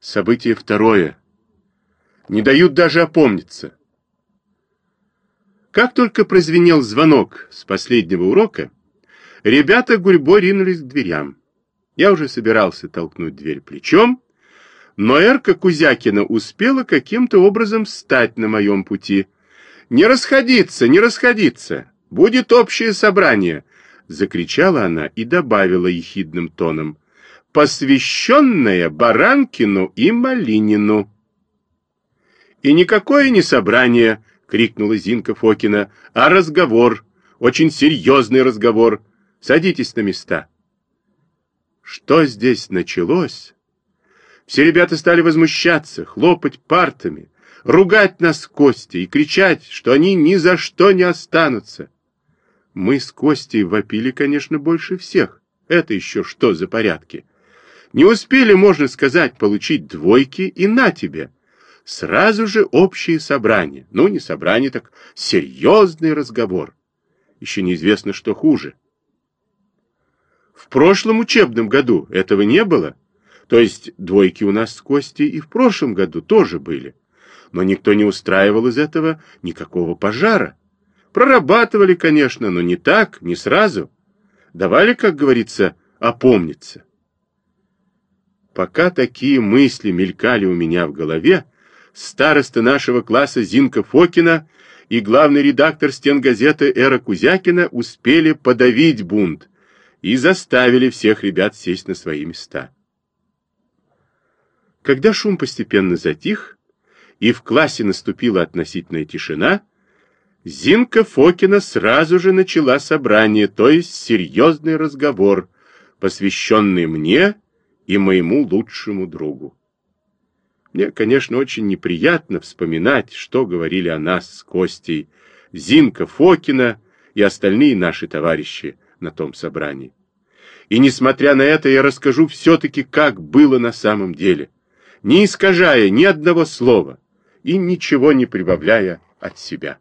Событие второе. Не дают даже опомниться. Как только прозвенел звонок с последнего урока, ребята гурьбой ринулись к дверям. Я уже собирался толкнуть дверь плечом, но Эрка Кузякина успела каким-то образом встать на моем пути. «Не расходиться, не расходиться! Будет общее собрание!» — закричала она и добавила ехидным тоном. «Посвященное Баранкину и Малинину!» «И никакое не собрание!» — крикнула Зинка Фокина. «А разговор! Очень серьезный разговор! Садитесь на места!» Что здесь началось? Все ребята стали возмущаться, хлопать партами, ругать нас Костей и кричать, что они ни за что не останутся. Мы с Костей вопили, конечно, больше всех. Это еще что за порядки? Не успели, можно сказать, получить двойки, и на тебе. Сразу же общее собрание. Ну, не собрание, так серьезный разговор. Еще неизвестно, что хуже. В прошлом учебном году этого не было. То есть двойки у нас с Костей и в прошлом году тоже были. Но никто не устраивал из этого никакого пожара. Прорабатывали, конечно, но не так, не сразу. Давали, как говорится, опомниться. Пока такие мысли мелькали у меня в голове, староста нашего класса Зинка Фокина и главный редактор стенгазеты Эра Кузякина успели подавить бунт и заставили всех ребят сесть на свои места. Когда шум постепенно затих, и в классе наступила относительная тишина, Зинка Фокина сразу же начала собрание, то есть серьезный разговор, посвященный мне и моему лучшему другу. Мне, конечно, очень неприятно вспоминать, что говорили о нас с Костей, Зинка Фокина и остальные наши товарищи на том собрании. И несмотря на это, я расскажу все-таки, как было на самом деле не искажая ни одного слова и ничего не прибавляя от себя.